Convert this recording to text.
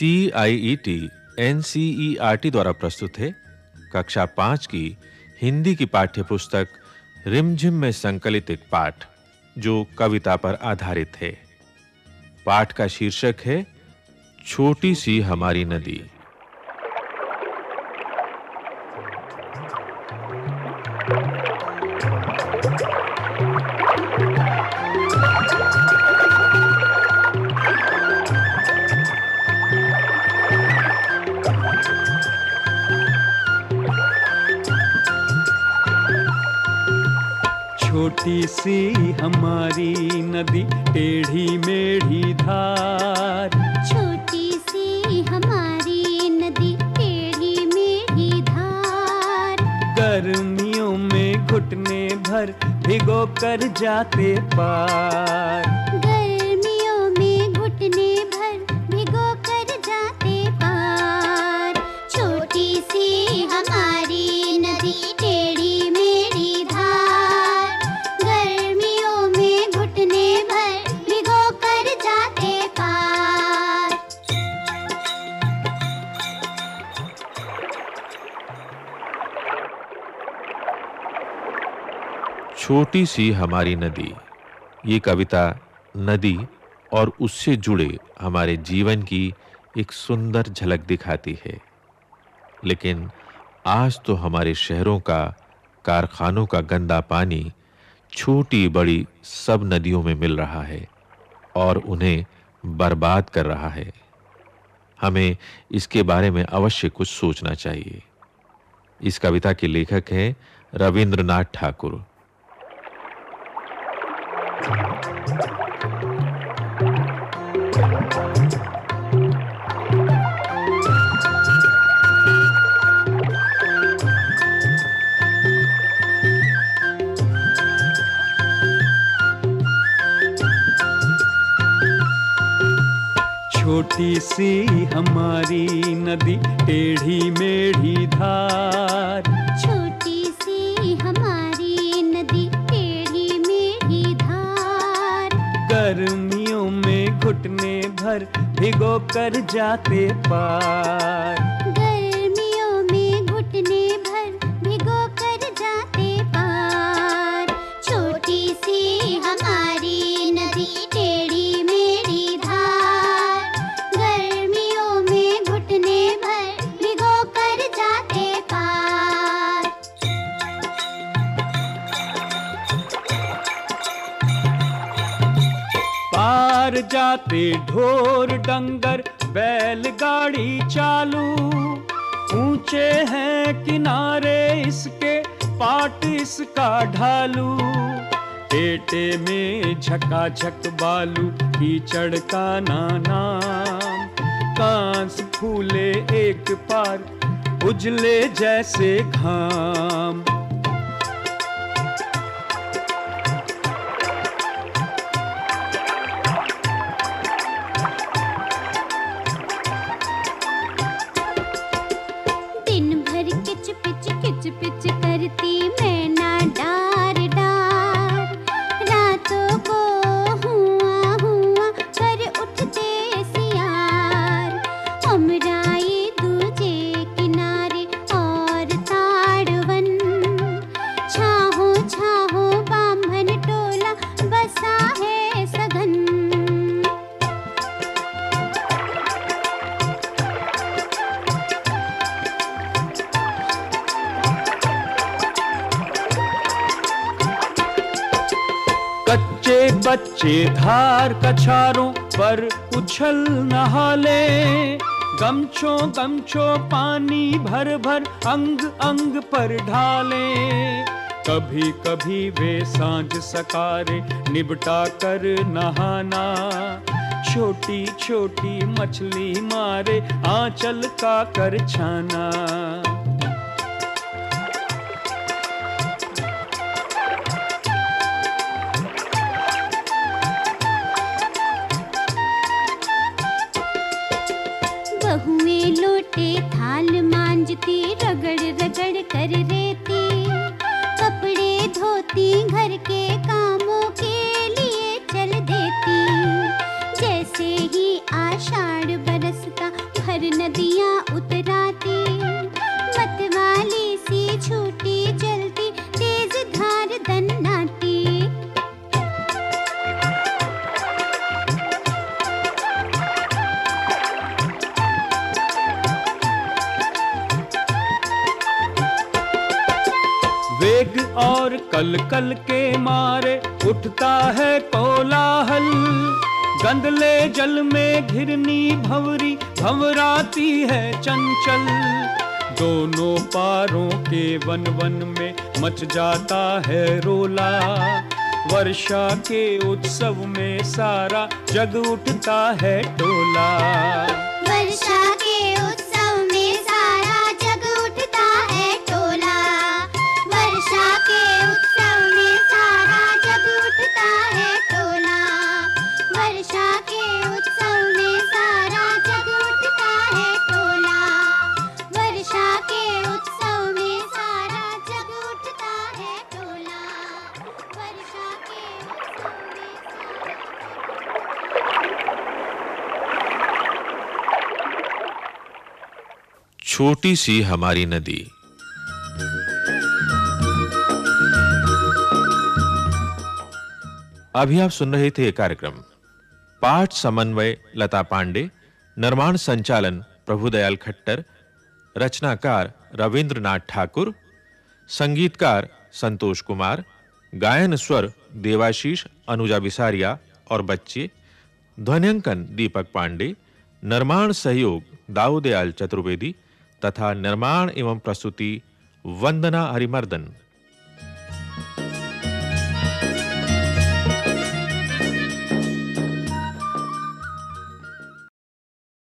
C I E T N C E R T द्वारा प्रस्तुत है कक्षा पाँच की हिंदी की पाठ्य पुस्तक रिमझिम में संकलित एक पाठ, जो कविता पर आधारित है। पाठ का शीर्षक है, छोटी सी हमारी नदी। छोटी सी हमारी नदी टेढ़ी मेढ़ी धार। छोटी सी हमारी नदी टेढ़ी मेढ़ी धार। गर्मियों में घुटने भर भिगो कर जाते पार। छोटी सी हमारी नदी। ये कविता नदी और उससे जुड़े हमारे जीवन की एक सुंदर झलक दिखाती है। लेकिन आज तो हमारे शहरों का, कारखानों का गंदा पानी छोटी बड़ी सब नदियों में मिल रहा है और उन्हें बर्बाद कर रहा है। हमें इसके बारे में अवश्य कुछ सोचना चाहिए। इस कविता के लेखक हैं रविंद्रनाथ ठाकुर। छोटी सी हमारी नदी टेढ़ी मेढ़ी धार। छोटी सी हमारी नदी टेढ़ी मेढ़ी धार। गर्मियों में घुटने भर भिगो कर जाते पार। पार जाते ढोर डंगर, बैलगाड़ी चालू। ऊँचे हैं किनारे इसके, पाट इसका ढालू। पेटे में झकाझक बालू, कीचड़ का नाम कांस फूले एक पार, उजले जैसे घाम। कच्चे बच्चे धार कछारों पर उछल नहाले। गमछो गमछो पानी भर भर अंग अंग पर ढाले। कभी कभी वे साँझ सकारे निबटा कर नहाना। छोटी छोटी मछली मारे आंचल का कर छाना। बहुएँ लोटे थाल मांजती, रगड़ रगड़ कर रेती। कपड़े धोती, घर के कामों के लिए चल देती। जैसे ही आषाढ़ बरसता वेग और कल कल के मारे उठता है कोलाहल। गंदले जल में घिरनी भंवरी, भंवराती है चंचल। दोनों पारों के वन वन में मच जाता है रोला। वर्षा के उत्सव में सारा जग उठता है टोला। वर्षा के उत्सव छोटी सी हमारी नदी। अभी आप सुन रहे थे कार्यक्रम। पाठ समन्वय, लता पांडे, निर्माण संचालन, प्रभुदयाल खट्टर, रचनाकार रविंद्रनाथ ठाकुर, संगीतकार संतोष कुमार, गायन स्वर देवाशीष, अनुजा बिसारिया और बच्चे ध्वनिंकन दीपक पांडे, निर्माण सहयोग दाऊदयाल चतुर्वेदी तथा निर्माण एवं प्रस्तुति वंदना हरिमर्दन।